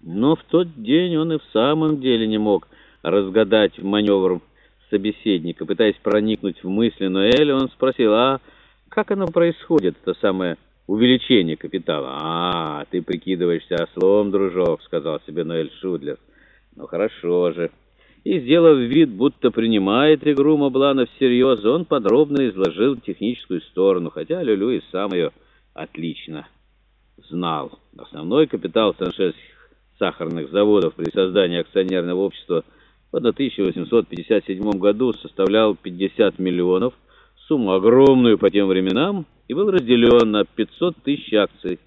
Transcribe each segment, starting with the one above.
Но в тот день он и в самом деле не мог разгадать маневр собеседника. Пытаясь проникнуть в мысли Ноэля, он спросил, а как оно происходит, это самое увеличение капитала? «А, ты прикидываешься ослом, дружок», — сказал себе Ноэль Шудлер. «Ну хорошо же». И, сделав вид, будто принимает игру Моблана всерьез, он подробно изложил техническую сторону, хотя Люлю и сам ее отлично знал. Основной капитал саншельских сахарных заводов при создании акционерного общества в 1857 году составлял 50 миллионов, сумму огромную по тем временам, и был разделен на 500 тысяч акций,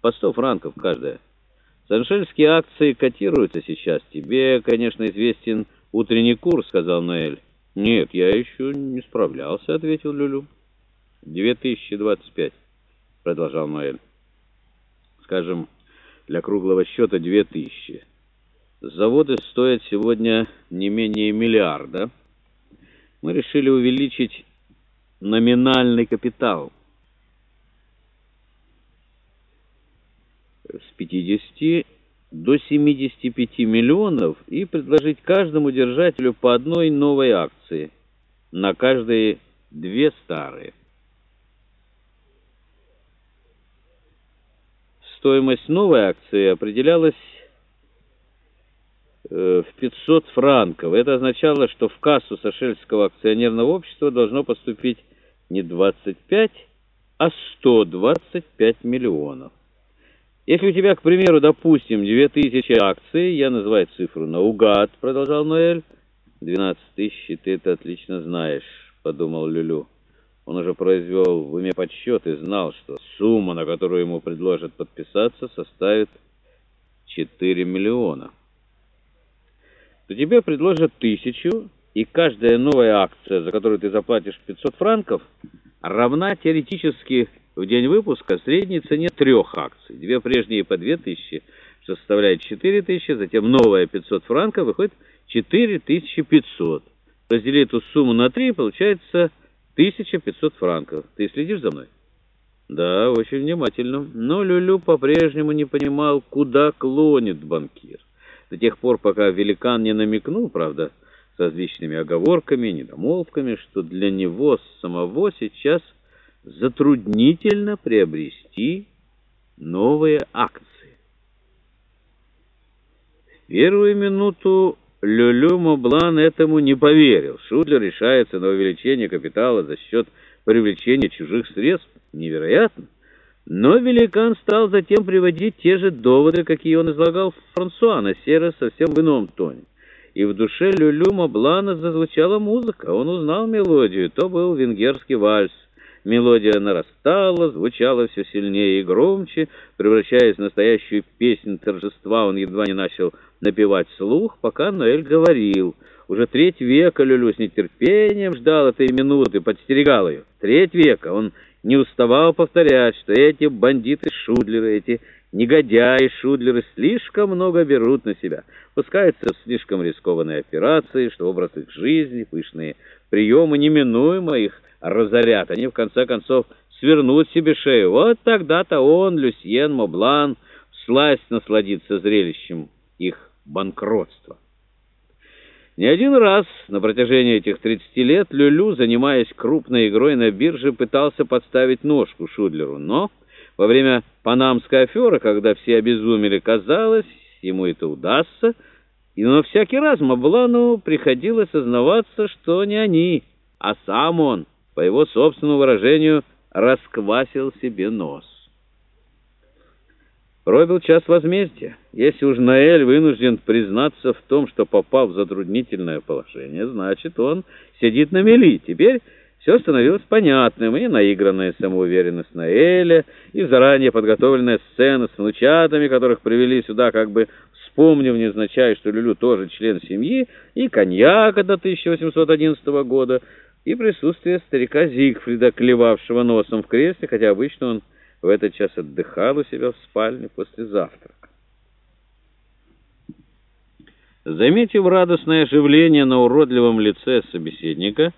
по 100 франков каждая. Саншельские акции котируются сейчас. Тебе, конечно, известен утренний курс, сказал Ноэль. Нет, я еще не справлялся, ответил Люлю. 2025, продолжал Ноэль. Скажем, для круглого счета 2000. Заводы стоят сегодня не менее миллиарда. Мы решили увеличить номинальный капитал с 50 до 75 миллионов и предложить каждому держателю по одной новой акции, на каждые две старые. Стоимость новой акции определялась э, в 500 франков. Это означало, что в кассу Сашельского акционерного общества должно поступить не 25, а 125 миллионов. Если у тебя, к примеру, допустим, 2000 акций, я называю цифру наугад, продолжал Ноэль. 12 тысяч, ты это отлично знаешь, подумал Люлю. Он уже произвел в уме подсчет и знал, что сумма, на которую ему предложат подписаться, составит 4 миллиона. То тебе предложат тысячу, и каждая новая акция, за которую ты заплатишь 500 франков, равна теоретически в день выпуска средней цене трех акций. Две прежние по 2000, что составляет 4000, затем новая 500 франков, выходит 4500. Раздели эту сумму на три, получается 1500 франков. Ты следишь за мной? Да, очень внимательно. Но Люлю по-прежнему не понимал, куда клонит банкир. До тех пор, пока великан не намекнул, правда, с различными оговорками, недомолвками, что для него самого сейчас затруднительно приобрести новые акции. В первую минуту Люлю Моблан этому не поверил. Шудлер решается на увеличение капитала за счет привлечения чужих средств. Невероятно. Но великан стал затем приводить те же доводы, какие он излагал Франсуа, на сей раз совсем в ином тоне. И в душе Люлю Моблана зазвучала музыка. Он узнал мелодию. То был венгерский вальс. Мелодия нарастала, звучала все сильнее и громче, превращаясь в настоящую песнь торжества. Он едва не начал напевать слух, пока Ноэль говорил. Уже треть века Люлю с нетерпением ждал этой минуты, подстерегал ее. Треть века он не уставал повторять, что эти бандиты-шудлеры, эти негодяи-шудлеры слишком много берут на себя, пускаются в слишком рискованные операции, что образ их жизни, пышные приемы неминуемо их разорят. Они, в конце концов, свернут себе шею. Вот тогда-то он, Люсьен Моблан, всласть насладится зрелищем их банкротства. Не один раз на протяжении этих 30 лет Люлю, занимаясь крупной игрой на бирже, пытался подставить ножку Шудлеру, но во время панамской аферы, когда все обезумели, казалось, ему это удастся, и но всякий раз Моблану приходилось сознаваться, что не они, а сам он, по его собственному выражению, расквасил себе нос. Пробил час возмездия. Если уж Наэль вынужден признаться в том, что попал в затруднительное положение, значит, он сидит на мели. Теперь все становилось понятным, и наигранная самоуверенность Наэля, и заранее подготовленная сцена с внучатами, которых привели сюда, как бы вспомнив невзначай, что Люлю тоже член семьи, и коньяк до 1811 года, и присутствие старика Зигфрида, клевавшего носом в кресле, хотя обычно он в этот час отдыхал у себя в спальне после завтрака. Заметив радостное оживление на уродливом лице собеседника,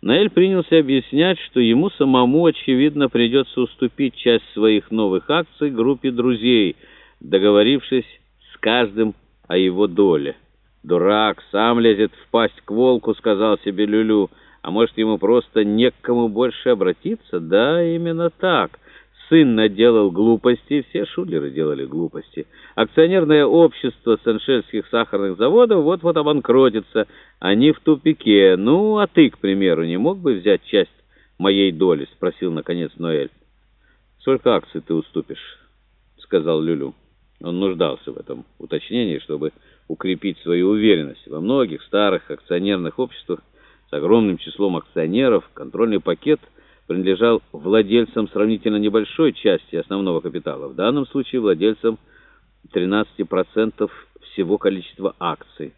Наэль принялся объяснять, что ему самому, очевидно, придется уступить часть своих новых акций группе друзей, договорившись с каждым о его доле. «Дурак, сам лезет в пасть к волку», — сказал себе Люлю. «А может, ему просто не к кому больше обратиться?» «Да, именно так». Сын наделал глупости, все шулеры делали глупости. Акционерное общество Сеншельских сахарных заводов вот-вот обанкротится, они в тупике. Ну, а ты, к примеру, не мог бы взять часть моей доли? — спросил, наконец, Ноэль. — Сколько акций ты уступишь? — сказал Люлю. Он нуждался в этом уточнении, чтобы укрепить свою уверенность. Во многих старых акционерных обществах с огромным числом акционеров контрольный пакет — принадлежал владельцам сравнительно небольшой части основного капитала, в данном случае владельцам 13% всего количества акций.